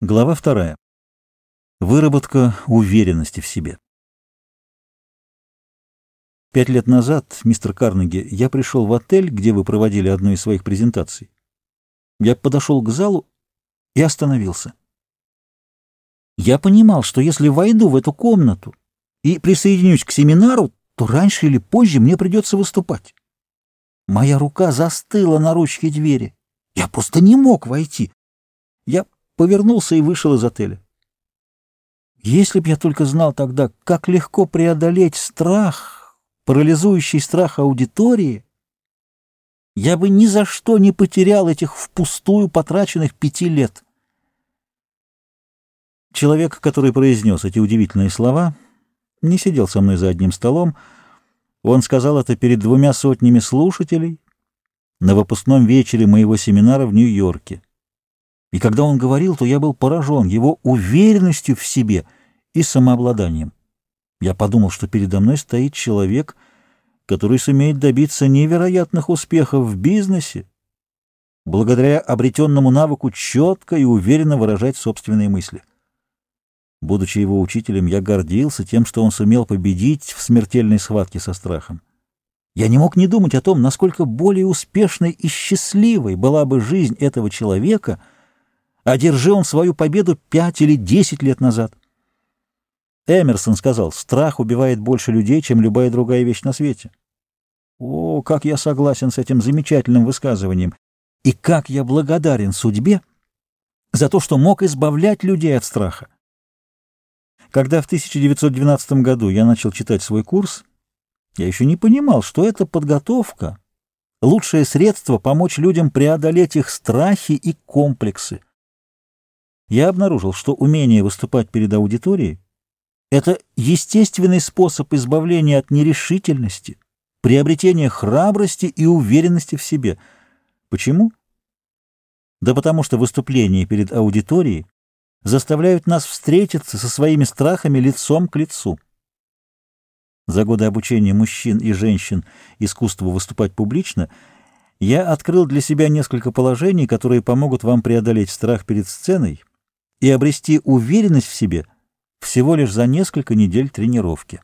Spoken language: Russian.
Глава вторая. Выработка уверенности в себе. Пять лет назад, мистер Карнеги, я пришел в отель, где вы проводили одну из своих презентаций. Я подошел к залу и остановился. Я понимал, что если войду в эту комнату и присоединюсь к семинару, то раньше или позже мне придется выступать. Моя рука застыла на ручке двери. Я просто не мог войти. Я повернулся и вышел из отеля. Если б я только знал тогда, как легко преодолеть страх, парализующий страх аудитории, я бы ни за что не потерял этих впустую потраченных пяти лет. Человек, который произнес эти удивительные слова, не сидел со мной за одним столом. Он сказал это перед двумя сотнями слушателей на выпускном вечере моего семинара в Нью-Йорке. И когда он говорил, то я был поражен его уверенностью в себе и самообладанием. Я подумал, что передо мной стоит человек, который сумеет добиться невероятных успехов в бизнесе, благодаря обретенному навыку четко и уверенно выражать собственные мысли. Будучи его учителем, я гордился тем, что он сумел победить в смертельной схватке со страхом. Я не мог не думать о том, насколько более успешной и счастливой была бы жизнь этого человека — одержи он свою победу пять или десять лет назад. Эмерсон сказал, страх убивает больше людей, чем любая другая вещь на свете. О, как я согласен с этим замечательным высказыванием, и как я благодарен судьбе за то, что мог избавлять людей от страха. Когда в 1912 году я начал читать свой курс, я еще не понимал, что это подготовка, лучшее средство помочь людям преодолеть их страхи и комплексы я обнаружил, что умение выступать перед аудиторией — это естественный способ избавления от нерешительности, приобретения храбрости и уверенности в себе. Почему? Да потому что выступления перед аудиторией заставляют нас встретиться со своими страхами лицом к лицу. За годы обучения мужчин и женщин искусству выступать публично я открыл для себя несколько положений, которые помогут вам преодолеть страх перед сценой и обрести уверенность в себе всего лишь за несколько недель тренировки.